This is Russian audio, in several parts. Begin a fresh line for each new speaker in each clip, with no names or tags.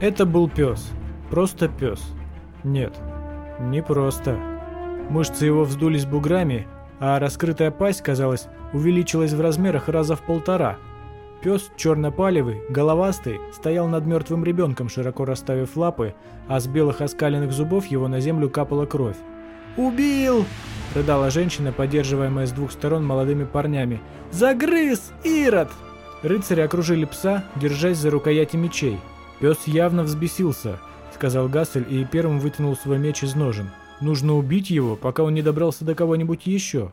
Это был пес. Просто пес. Нет, не просто. Мышцы его вздулись буграми, а раскрытая пасть, казалось, увеличилась в размерах раза в полтора. Пес, черно-палевый, головастый, стоял над мертвым ребенком, широко расставив лапы, а с белых оскаленных зубов его на землю капала кровь. «Убил!» – рыдала женщина, поддерживаемая с двух сторон молодыми парнями. «Загрыз! Ирод!» Рыцари окружили пса, держась за рукояти мечей. Пес явно взбесился, сказал Гассель и первым вытянул свой меч из ножен. Нужно убить его, пока он не добрался до кого-нибудь еще.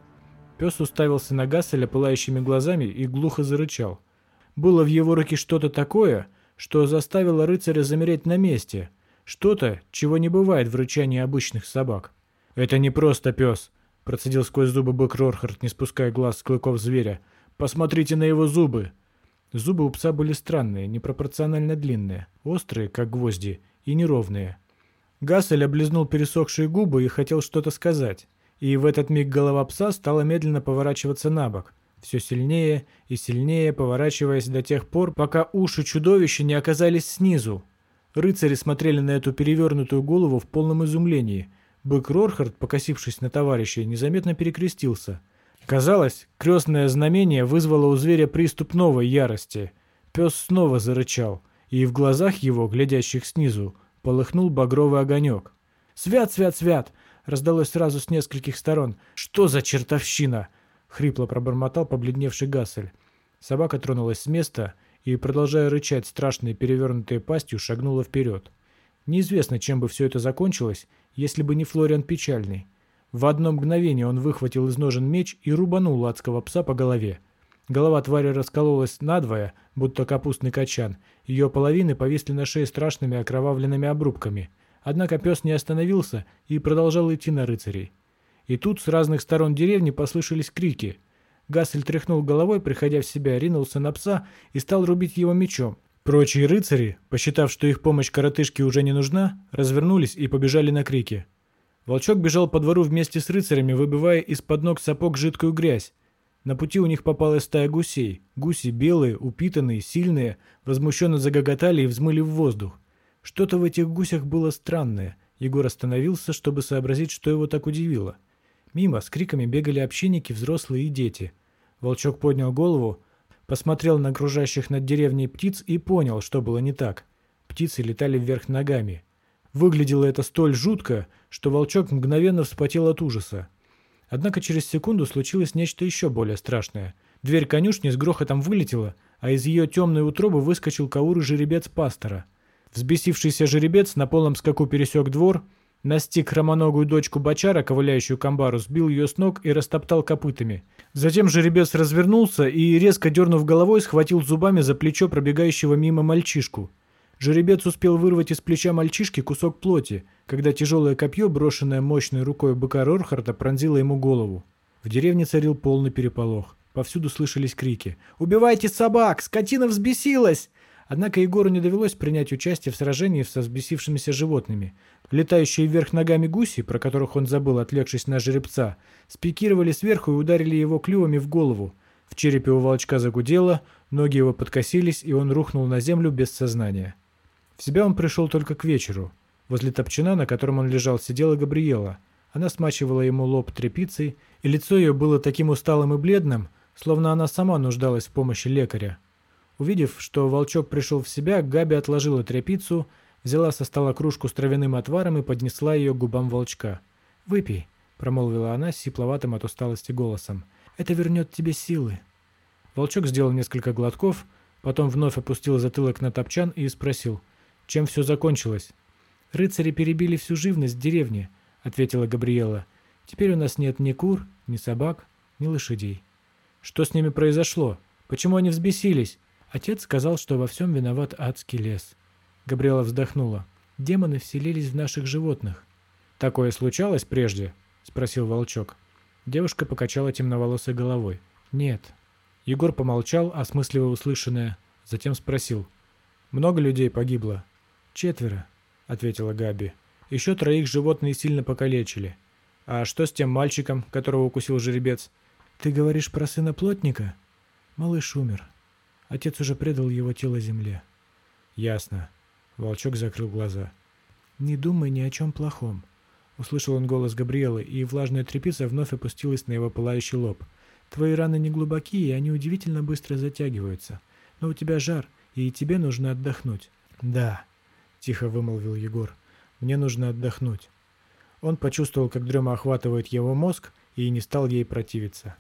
Пес уставился на Гасселя пылающими глазами и глухо зарычал. Было в его руке что-то такое, что заставило рыцаря замереть на месте. Что-то, чего не бывает в рычании обычных собак. «Это не просто пес», – процедил сквозь зубы бык Рорхард, не спуская глаз с клыков зверя. «Посмотрите на его зубы!» Зубы у пса были странные, непропорционально длинные, острые, как гвозди, и неровные. Гассель облизнул пересохшие губы и хотел что-то сказать. И в этот миг голова пса стала медленно поворачиваться на бок, все сильнее и сильнее поворачиваясь до тех пор, пока уши чудовища не оказались снизу. Рыцари смотрели на эту перевернутую голову в полном изумлении. Бык Рорхард, покосившись на товарища, незаметно перекрестился – Казалось, крестное знамение вызвало у зверя приступ новой ярости. Пес снова зарычал, и в глазах его, глядящих снизу, полыхнул багровый огонек. «Свят, свят, свят!» — раздалось сразу с нескольких сторон. «Что за чертовщина?» — хрипло пробормотал побледневший Гассель. Собака тронулась с места и, продолжая рычать страшной перевернутой пастью, шагнула вперед. Неизвестно, чем бы все это закончилось, если бы не Флориан Печальный. В одно мгновение он выхватил из ножен меч и рубанул адского пса по голове. Голова твари раскололась надвое, будто капустный качан. Ее половины повисли на шее страшными окровавленными обрубками. Однако пес не остановился и продолжал идти на рыцарей. И тут с разных сторон деревни послышались крики. Гассель тряхнул головой, приходя в себя, ринулся на пса и стал рубить его мечом. Прочие рыцари, посчитав, что их помощь коротышке уже не нужна, развернулись и побежали на крики. Волчок бежал по двору вместе с рыцарями, выбивая из-под ног сапог жидкую грязь. На пути у них попалась стая гусей. Гуси белые, упитанные, сильные, возмущенно загоготали и взмыли в воздух. Что-то в этих гусях было странное. Егор остановился, чтобы сообразить, что его так удивило. Мимо с криками бегали общинники, взрослые и дети. Волчок поднял голову, посмотрел на окружающих над деревней птиц и понял, что было не так. Птицы летали вверх ногами. Выглядело это столь жутко, что волчок мгновенно вспотел от ужаса. Однако через секунду случилось нечто еще более страшное. Дверь конюшни с грохотом вылетела, а из ее темной утробы выскочил каурый жеребец пастора. Взбесившийся жеребец на полном скаку пересек двор, настиг хромоногую дочку бочара, ковыляющую к амбару, сбил ее с ног и растоптал копытами. Затем жеребец развернулся и, резко дернув головой, схватил зубами за плечо пробегающего мимо мальчишку – Жеребец успел вырвать из плеча мальчишки кусок плоти, когда тяжелое копье, брошенное мощной рукой быка Рорхарта, пронзило ему голову. В деревне царил полный переполох. Повсюду слышались крики. «Убивайте собак! Скотина взбесилась!» Однако Егору не довелось принять участие в сражении со взбесившимися животными. Летающие вверх ногами гуси, про которых он забыл, отвлекшись на жеребца, спикировали сверху и ударили его клювами в голову. В черепе у волчка загудело, ноги его подкосились, и он рухнул на землю без сознания. В себя он пришел только к вечеру. Возле топчина, на котором он лежал, сидела Габриела. Она смачивала ему лоб тряпицей, и лицо ее было таким усталым и бледным, словно она сама нуждалась в помощи лекаря. Увидев, что волчок пришел в себя, Габи отложила тряпицу, взяла со стола кружку с травяным отваром и поднесла ее к губам волчка. «Выпей», — промолвила она сипловатым от усталости голосом. «Это вернет тебе силы». Волчок сделал несколько глотков, потом вновь опустил затылок на топчан и спросил — чем все закончилось? Рыцари перебили всю живность в деревне, ответила Габриэла. Теперь у нас нет ни кур, ни собак, ни лошадей. Что с ними произошло? Почему они взбесились? Отец сказал, что во всем виноват адский лес. Габриэла вздохнула. Демоны вселились в наших животных. Такое случалось прежде? Спросил волчок. Девушка покачала темноволосой головой. Нет. Егор помолчал, осмысливая услышанное, затем спросил. Много людей погибло? «Четверо», — ответила Габи. «Еще троих животные сильно покалечили. А что с тем мальчиком, которого укусил жеребец?» «Ты говоришь про сына плотника?» «Малыш умер. Отец уже предал его тело земле». «Ясно. Волчок закрыл глаза. «Не думай ни о чем плохом», — услышал он голос Габриэлы, и влажная тряпица вновь опустилась на его пылающий лоб. «Твои раны не глубокие, и они удивительно быстро затягиваются. Но у тебя жар, и тебе нужно отдохнуть». «Да», — тихо вымолвил Егор, — «мне нужно отдохнуть». Он почувствовал, как дрема охватывает его мозг, и не стал ей противиться.